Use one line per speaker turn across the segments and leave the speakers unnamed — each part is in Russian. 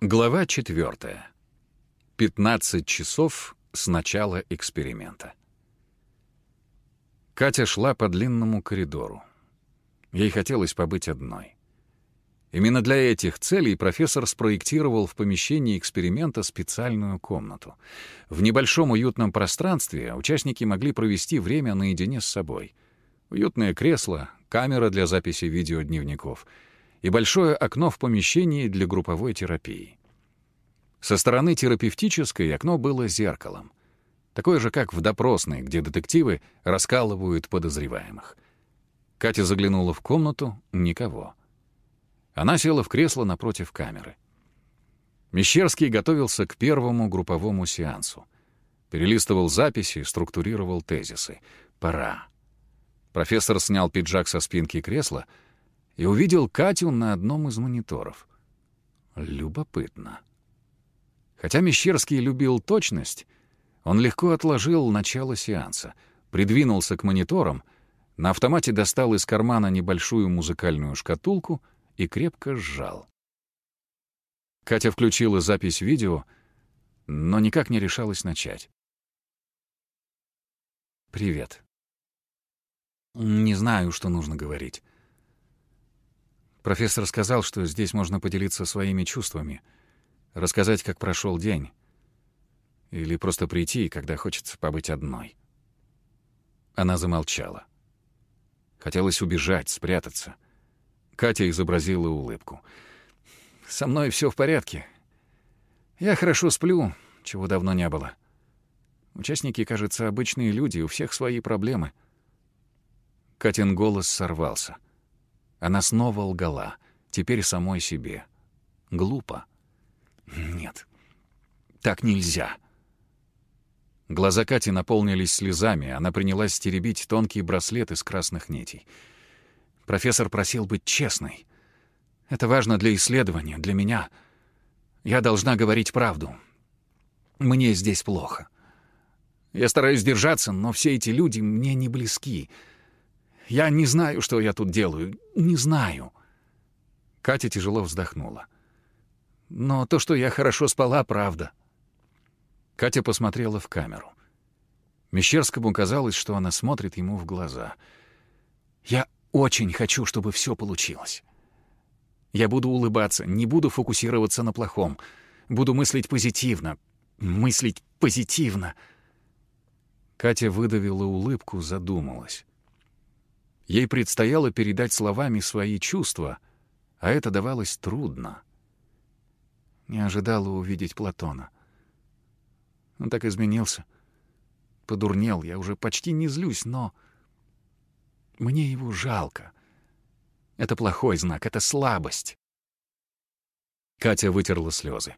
Глава 4. 15 часов с начала эксперимента. Катя шла по длинному коридору. Ей хотелось побыть одной. Именно для этих целей профессор спроектировал в помещении эксперимента специальную комнату. В небольшом уютном пространстве участники могли провести время наедине с собой. Уютное кресло, камера для записи видеодневников — и большое окно в помещении для групповой терапии. Со стороны терапевтической окно было зеркалом. Такое же, как в допросной, где детективы раскалывают подозреваемых. Катя заглянула в комнату — никого. Она села в кресло напротив камеры. Мещерский готовился к первому групповому сеансу. Перелистывал записи, структурировал тезисы. Пора. Профессор снял пиджак со спинки кресла — и увидел Катю на одном из мониторов. Любопытно. Хотя Мещерский любил точность, он легко отложил начало сеанса, придвинулся к мониторам, на автомате достал из кармана небольшую музыкальную шкатулку и крепко сжал. Катя включила запись видео, но никак не решалась начать. «Привет. Не знаю, что нужно говорить. Профессор сказал, что здесь можно поделиться своими чувствами, рассказать, как прошел день. Или просто прийти, когда хочется побыть одной. Она замолчала. Хотелось убежать, спрятаться. Катя изобразила улыбку. «Со мной все в порядке. Я хорошо сплю, чего давно не было. Участники, кажется, обычные люди, у всех свои проблемы». Катин голос сорвался — она снова лгала, теперь самой себе. Глупо. Нет, так нельзя. Глаза Кати наполнились слезами, она принялась стеребить тонкий браслет из красных нитей. Профессор просил быть честной. Это важно для исследования, для меня. Я должна говорить правду. Мне здесь плохо. Я стараюсь держаться, но все эти люди мне не близки — я не знаю, что я тут делаю. Не знаю». Катя тяжело вздохнула. «Но то, что я хорошо спала, правда». Катя посмотрела в камеру. Мещерскому казалось, что она смотрит ему в глаза. «Я очень хочу, чтобы все получилось. Я буду улыбаться, не буду фокусироваться на плохом. Буду мыслить позитивно. Мыслить позитивно». Катя выдавила улыбку, задумалась. Ей предстояло передать словами свои чувства, а это давалось трудно. Не ожидала увидеть Платона. Он так изменился. Подурнел, я уже почти не злюсь, но... Мне его жалко. Это плохой знак, это слабость. Катя вытерла слезы.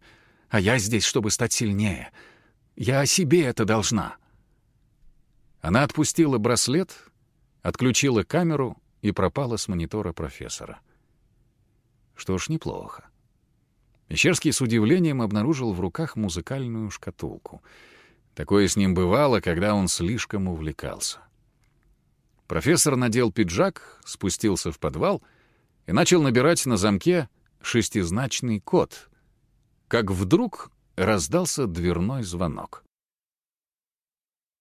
А я здесь, чтобы стать сильнее. Я о себе это должна. Она отпустила браслет, отключила камеру и пропала с монитора профессора. Что ж, неплохо. Мещерский с удивлением обнаружил в руках музыкальную шкатулку. Такое с ним бывало, когда он слишком увлекался. Профессор надел пиджак, спустился в подвал и начал набирать на замке шестизначный код, как вдруг раздался дверной звонок.